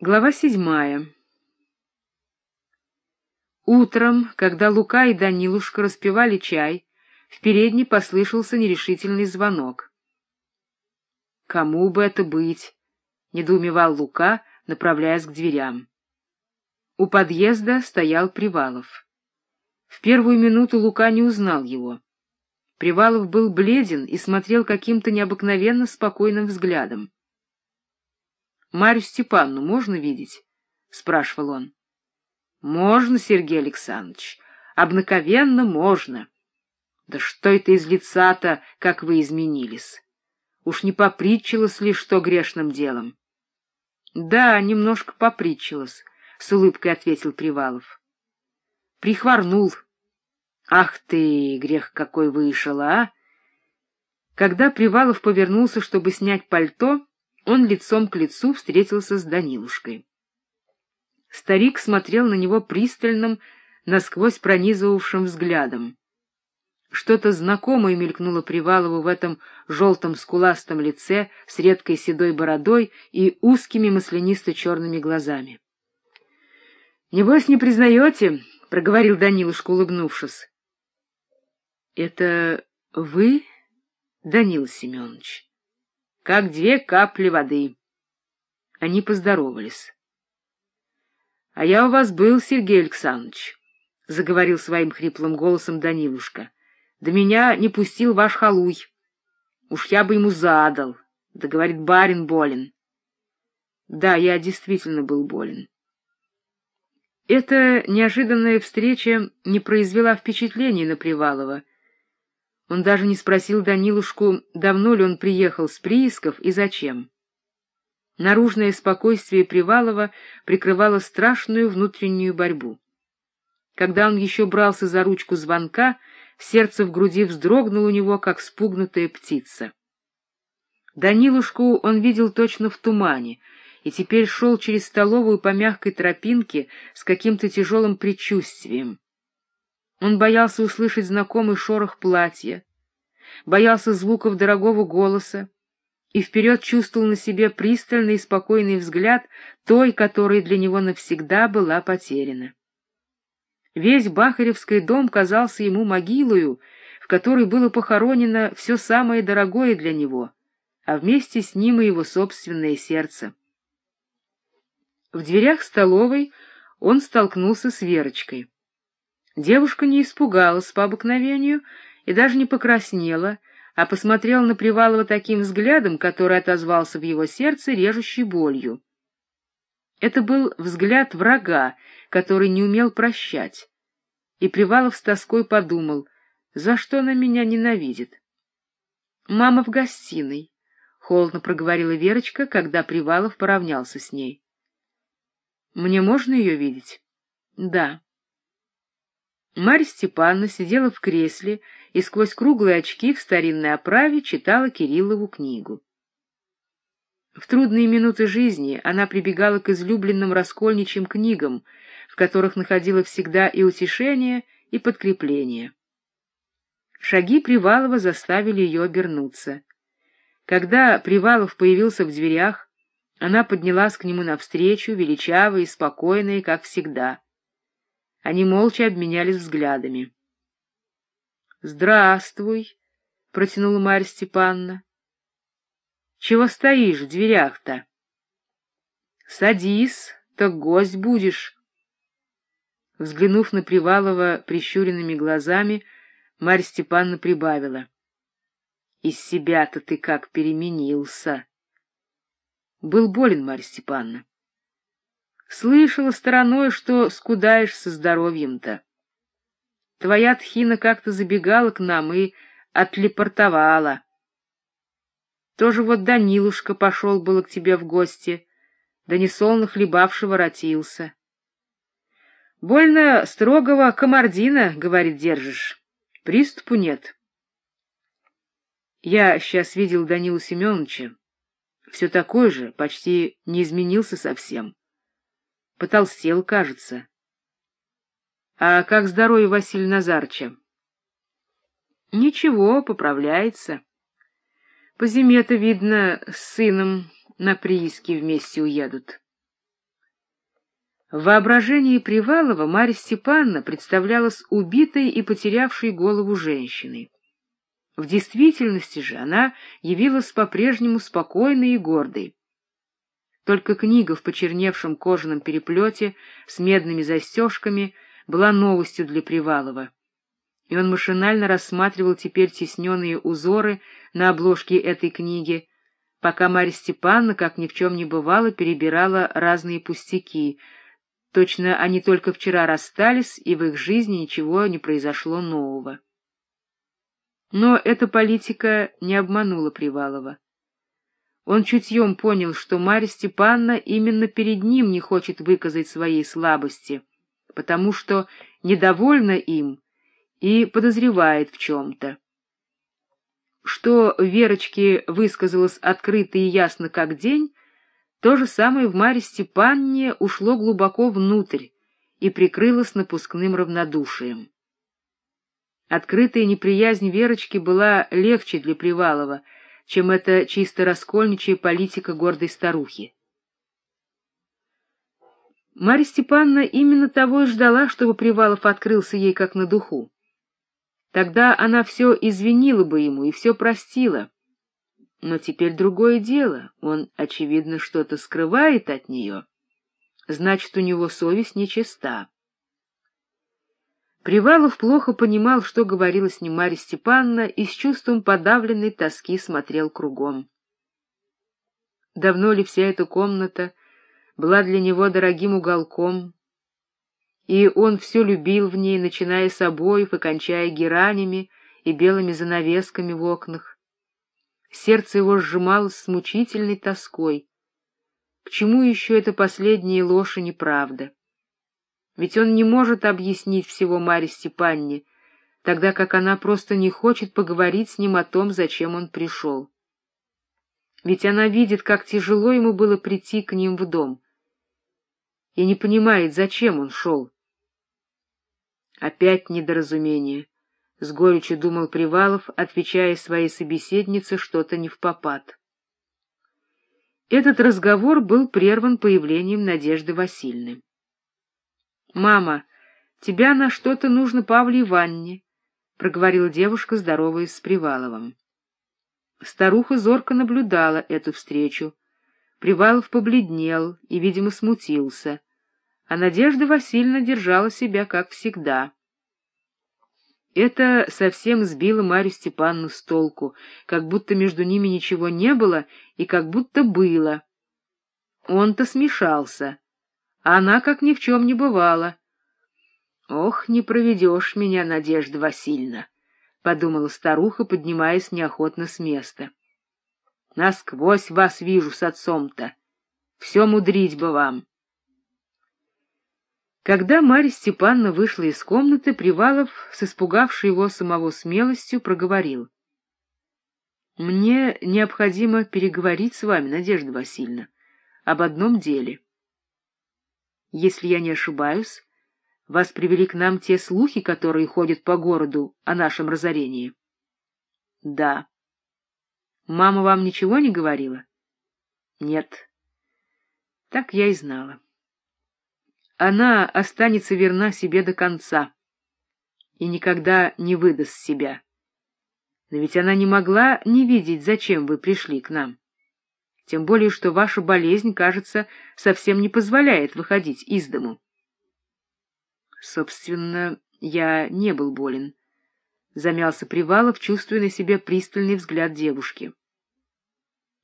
Глава седьмая Утром, когда Лука и Данилушка распивали чай, в передней послышался нерешительный звонок. «Кому бы это быть?» — недоумевал Лука, направляясь к дверям. У подъезда стоял Привалов. В первую минуту Лука не узнал его. Привалов был бледен и смотрел каким-то необыкновенно спокойным взглядом. — Марью Степанну можно видеть? — спрашивал он. — Можно, Сергей Александрович, обыкновенно можно. Да что это из лица-то, как вы изменились? Уж не попритчилось ли что грешным делом? — Да, немножко попритчилось, — с улыбкой ответил Привалов. — Прихворнул. Ах ты, грех какой вышел, а! Когда Привалов повернулся, чтобы снять пальто, он лицом к лицу встретился с Данилушкой. Старик смотрел на него пристальным, насквозь пронизывавшим взглядом. Что-то знакомое мелькнуло Привалову в этом желтом скуластом лице с редкой седой бородой и узкими маслянисто-черными глазами. — Небось, не признаете? — проговорил Данилушка, улыбнувшись. — Это вы, Данил Семенович? Как две капли воды. Они поздоровались. — А я у вас был, Сергей Александрович, — заговорил своим хриплым голосом Данилушка. — Да меня не пустил ваш халуй. Уж я бы ему задал. Да, говорит, барин болен. Да, я действительно был болен. Эта неожиданная встреча не произвела впечатления на Привалова, он даже не спросил Данилушку, давно ли он приехал с приисков и зачем. Наружное спокойствие Привалова прикрывало страшную внутреннюю борьбу. Когда он еще брался за ручку звонка, сердце в груди вздрогнуло у него, как спугнутая птица. Данилушку он видел точно в тумане, и теперь шел через столовую по мягкой тропинке с каким-то тяжелым предчувствием. Он боялся услышать знакомый шорох платья, боялся звуков дорогого голоса и вперед чувствовал на себе пристальный и спокойный взгляд той, которая для него навсегда была потеряна. Весь Бахаревский дом казался ему могилою, в которой было похоронено все самое дорогое для него, а вместе с ним и его собственное сердце. В дверях столовой он столкнулся с Верочкой. Девушка не испугалась по обыкновению и даже не покраснела, а посмотрела на Привалова таким взглядом, который отозвался в его сердце режущей болью. Это был взгляд врага, который не умел прощать. И Привалов с тоской подумал, за что она меня ненавидит. «Мама в гостиной», — холодно проговорила Верочка, когда Привалов поравнялся с ней. «Мне можно ее видеть?» «Да». Марья Степановна сидела в кресле и сквозь круглые очки в старинной оправе читала Кириллову книгу. В трудные минуты жизни она прибегала к излюбленным раскольничьим книгам, в которых находила всегда и утешение, и подкрепление. Шаги Привалова заставили ее обернуться. Когда Привалов появился в дверях, она поднялась к нему навстречу, величавая и спокойная, как всегда. Они молча обменялись взглядами. — Здравствуй, — протянула Марья Степановна. — Чего стоишь в дверях-то? — Садись, так гость будешь. Взглянув на Привалова прищуренными глазами, Марья Степановна прибавила. — Из себя-то ты как переменился. Был болен, Марья Степановна. Слышала стороной, что скудаешь со здоровьем-то. Твоя тхина как-то забегала к нам и отлепортовала. Тоже вот Данилушка пошел было к тебе в гости, да несолно хлебавший воротился. Больно строгого комардина, говорит, держишь. Приступу нет. Я сейчас видел Данилу Семеновича. Все такой же, почти не изменился совсем. Потолстел, кажется. А как здоровье Василия Назарча? Ничего, поправляется. По зиме-то, видно, с сыном на прииски вместе уедут. В воображении Привалова Марья Степановна представлялась убитой и потерявшей голову женщиной. В действительности же она явилась по-прежнему спокойной и гордой. Только книга в почерневшем кожаном переплете с медными застежками была новостью для Привалова, и он машинально рассматривал теперь тесненные узоры на обложке этой книги, пока Марья Степановна, как ни в чем не бывало, перебирала разные пустяки — Точно они только вчера расстались, и в их жизни ничего не произошло нового. Но эта политика не обманула Привалова. Он чутьем понял, что Марья Степановна именно перед ним не хочет выказать своей слабости, потому что недовольна им и подозревает в чем-то. Что Верочке высказалось открыто и ясно как день, то же самое в Марье Степанне ушло глубоко внутрь и прикрылось напускным равнодушием. Открытая неприязнь Верочки была легче для Привалова, чем эта чисто раскольничья политика гордой старухи. Марья Степановна именно того и ждала, чтобы Привалов открылся ей как на духу. Тогда она все извинила бы ему и все простила. Но теперь другое дело. Он, очевидно, что-то скрывает от нее. Значит, у него совесть нечиста. Привалов плохо понимал, что говорила с ним Марья Степановна, и с чувством подавленной тоски смотрел кругом. Давно ли вся эта комната была для него дорогим уголком, и он все любил в ней, начиная с обоев и кончая геранями и белыми занавесками в окнах. Сердце его сжималось с мучительной тоской. К чему еще эта последняя ложь и неправда? Ведь он не может объяснить всего Марье Степанне, тогда как она просто не хочет поговорить с ним о том, зачем он пришел. Ведь она видит, как тяжело ему было прийти к ним в дом, и не понимает, зачем он шел. Опять недоразумение. — с горечью думал Привалов, отвечая своей собеседнице что-то не в попад. Этот разговор был прерван появлением Надежды Васильевны. — Мама, тебя на что-то нужно Павле Ивановне, — проговорила девушка, здороваясь с Приваловым. Старуха зорко наблюдала эту встречу. Привалов побледнел и, видимо, смутился, а Надежда Васильевна держала себя, как всегда — это совсем сбило Марью Степановну с толку, как будто между ними ничего не было и как будто было. Он-то смешался, она как ни в чем не бывало. «Ох, не проведешь меня, Надежда Васильевна!» — подумала старуха, поднимаясь неохотно с места. «Насквозь вас вижу с отцом-то. Все мудрить бы вам!» Когда Марья Степановна вышла из комнаты, Привалов, с испугавшей его самого смелостью, проговорил. — Мне необходимо переговорить с вами, Надежда Васильевна, об одном деле. Если я не ошибаюсь, вас привели к нам те слухи, которые ходят по городу о нашем разорении. — Да. — Мама вам ничего не говорила? — Нет. — Так я и знала. — она останется верна себе до конца и никогда не выдаст себя. Но ведь она не могла не видеть, зачем вы пришли к нам. Тем более, что ваша болезнь, кажется, совсем не позволяет выходить из дому. Собственно, я не был болен. Замялся Привалов, чувствуя на себе пристальный взгляд девушки.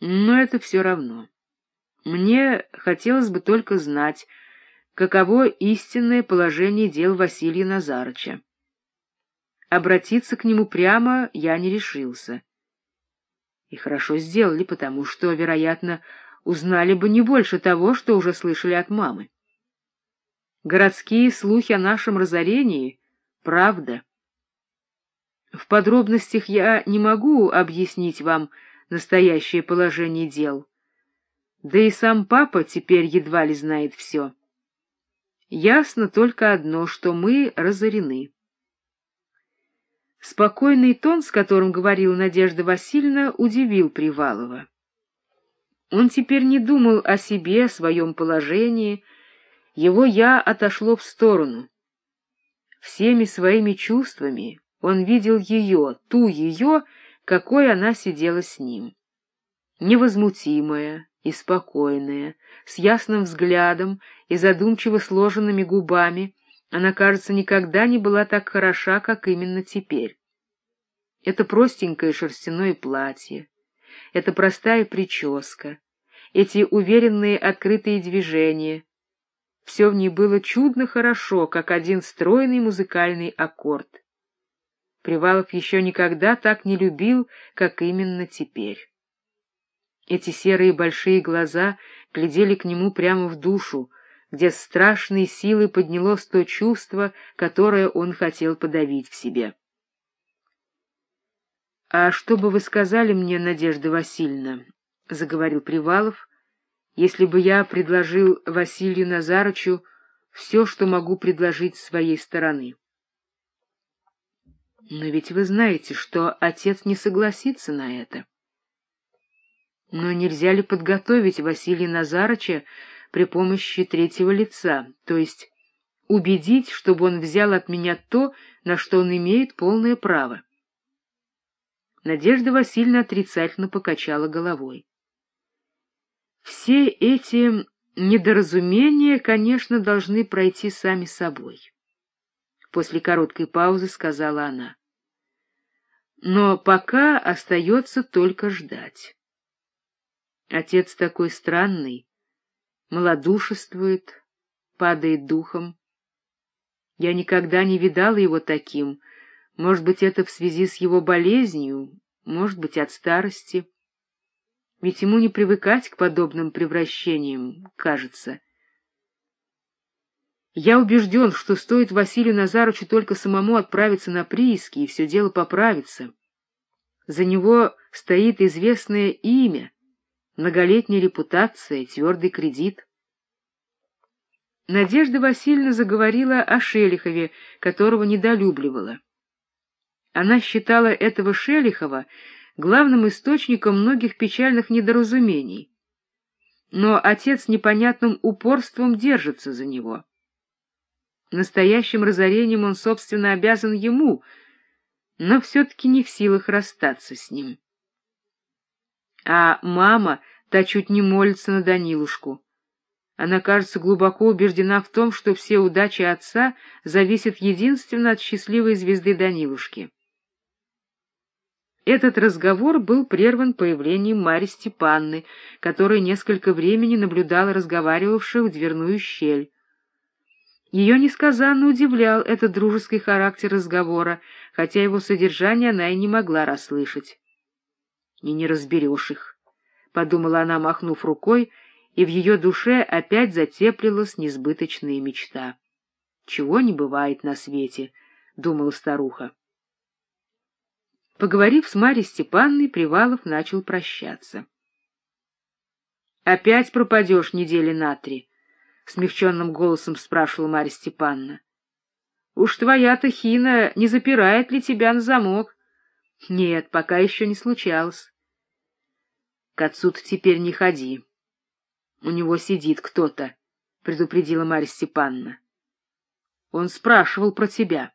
Но это все равно. Мне хотелось бы только знать, каково истинное положение дел Василия Назарыча. Обратиться к нему прямо я не решился. И хорошо сделали, потому что, вероятно, узнали бы не больше того, что уже слышали от мамы. Городские слухи о нашем разорении — правда. В подробностях я не могу объяснить вам настоящее положение дел. Да и сам папа теперь едва ли знает все. Ясно только одно, что мы разорены. Спокойный тон, с которым говорила Надежда Васильевна, удивил Привалова. Он теперь не думал о себе, о своем положении, Его «я» отошло в сторону. Всеми своими чувствами он видел ее, ту ее, какой она сидела с ним. Невозмутимая и спокойная, с ясным взглядом и задумчиво сложенными губами, она, кажется, никогда не была так хороша, как именно теперь. Это простенькое шерстяное платье, это простая прическа, эти уверенные открытые движения. Все в ней было чудно хорошо, как один стройный музыкальный аккорд. Привалов еще никогда так не любил, как именно теперь. Эти серые большие глаза глядели к нему прямо в душу, где страшной силой поднялось то чувство, которое он хотел подавить в себе. — А что бы вы сказали мне, Надежда Васильевна, — заговорил Привалов, — если бы я предложил Василию Назарычу все, что могу предложить с своей стороны? Но ведь вы знаете, что отец не согласится на это. Но нельзя ли подготовить Василия Назарыча при помощи третьего лица, то есть убедить, чтобы он взял от меня то, на что он имеет полное право? Надежда Васильевна отрицательно покачала головой. Все эти недоразумения, конечно, должны пройти сами собой. После короткой паузы сказала она. Но пока остается только ждать. Отец такой странный, малодушествует, падает духом. Я никогда не видала его таким, может быть, это в связи с его болезнью, может быть, от старости. Ведь ему не привыкать к подобным превращениям, кажется. Я убежден, что стоит Василию Назарычу только самому отправиться на прииски, и все дело поправится. За него стоит известное имя, многолетняя репутация, твердый кредит. Надежда Васильевна заговорила о Шелихове, которого недолюбливала. Она считала этого Шелихова главным источником многих печальных недоразумений. Но отец непонятным упорством держится за него. Настоящим разорением он, собственно, обязан ему, но все-таки не в силах расстаться с ним. А мама, та чуть не молится на Данилушку. Она, кажется, глубоко убеждена в том, что все удачи отца зависят единственно от счастливой звезды Данилушки. Этот разговор был прерван появлением Марьи Степанны, которая несколько времени наблюдала разговаривавших в дверную щель. Ее несказанно удивлял этот дружеский характер разговора, хотя его содержание она и не могла расслышать. — И не разберешь их, — подумала она, махнув рукой, и в ее душе опять затеплилась несбыточная мечта. — Чего не бывает на свете, — думала старуха. Поговорив с Марьей Степанной, Привалов начал прощаться. — Опять пропадешь недели на три? — смягченным голосом спрашивала Марья Степановна. — Уж твоя-то хина не запирает ли тебя на замок? — Нет, пока еще не случалось. — К отцу-то теперь не ходи. У него сидит кто-то, — предупредила Марья Степановна. — Он спрашивал про тебя.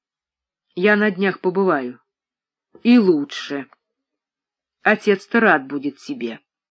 — Я на днях побываю. — И лучше. Отец-то рад будет тебе.